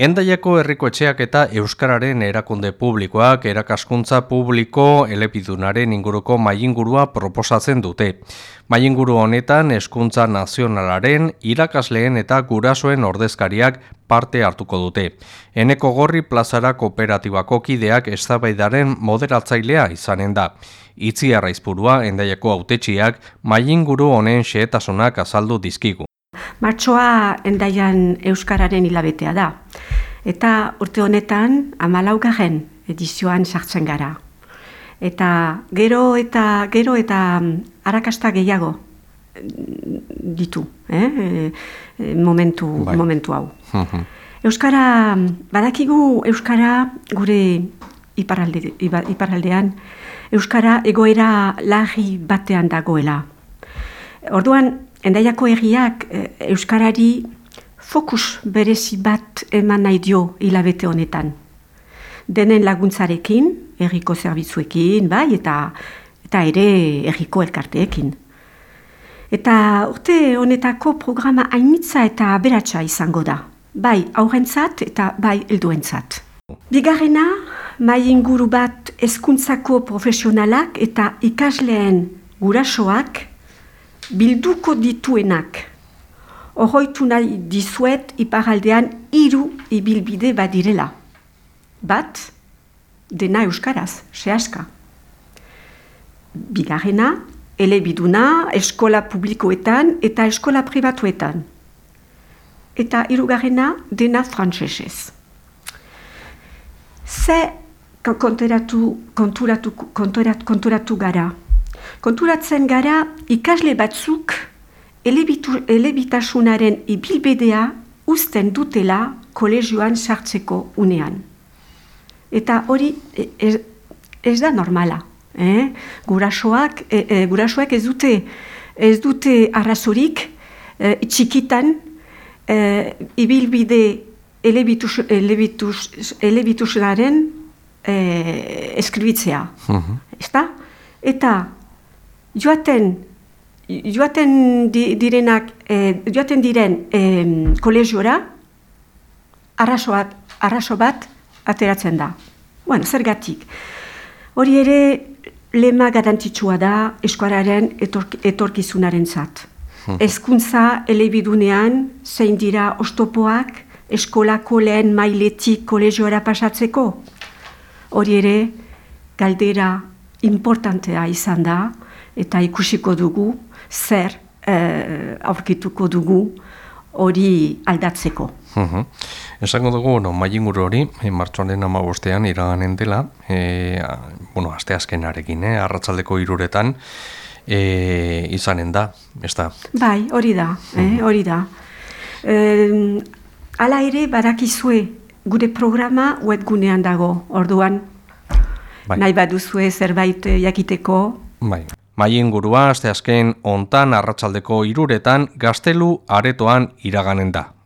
Endaiako herriko etxeak eta Euskararen erakunde publikoak erakaskuntza publiko elepidunaren inguruko maingurua proposatzen dute. Mainguru honetan eskuntza nazionalaren irakasleen eta gurasoen ordezkariak parte hartuko dute. Eneko gorri plazara kooperatibako kideak eztabaidaren moderatzailea izanen da. Itzi arraizpurua endaiako autetxiak mainguru honen xehetasunak azaldu dizkigu. Martxoa endaian Euskararen hilabetea da. Eta urte honetan amalaugarren edizioan sartzen gara. Eta gero eta gero eta mm, arakasta gehiago mm, ditu, eh? E, momentu, bai. momentu hau. Euskara, badakigu Euskara gure iparralde, iparraldean, Euskara egoera lagi batean dagoela. Orduan, Endaiako egiak e, Euskarari fokus berezi bat eman nahi dio hilabete honetan. Denen laguntzarekin, erriko zerbitzuekin, bai, eta, eta ere erriko elkarteekin. Eta urte honetako programa hainitza eta aberatsa izango da. Bai aurrentzat eta bai helduentzat. Bigarrena, mai inguru bat hezkuntzako profesionalak eta ikasleen gurasoak bilduko dituenak. Horroitu nahi dizuet iparaldean hiru ibilbide badirela. Bat, dena euskaraz, sehaska. Bigarrena, elebiduna eskola publikoetan eta eskola pribatuetan. Eta hirugarrena dena frantsesez. Ze konturatu, konturatu, konturatu, konturatu gara, Konturatzen gara ikasle batzuk elebitu, elebitasunaren ibilbedea uzten dutela kolegioan sartzeko unean. Eta hori e, ez, ez da normala. Eh? Gurasoak, e, e, gurasoak ez dute ez dute arrazorik e, txikitan e, ibilbide elebitus, elebitus, elebitusunaren e, eskribitzea. Uh Eta joaten joaten direnak e, joaten diren e, kolegiora arraso bat, arraso bat ateratzen da. Bueno, zergatik. Hori ere lema garantitsua da eskuararen etork, etorkizunaren zat. Hmm. Ezkuntza elebidunean zein dira ostopoak eskolako lehen mailetik kolegioara pasatzeko. Hori ere galdera importantea izan da, eta ikusiko dugu zer e, aurkituko dugu hori aldatzeko. Uhum. Esango dugu, no, mailinguru hori, e, martxoaren ama bostean iraganen dela, e, bueno, azte azkenarekin, eh, arratzaldeko iruretan, e, izanen da, ez da? Bai, hori da, eh, hori da. E, ala ere, barakizue, gure programa webgunean dago, orduan, bai. nahi baduzue zerbait jakiteko. Bai. Maien gurua, azte azken, ontan arratsaldeko iruretan, gaztelu aretoan iraganen da.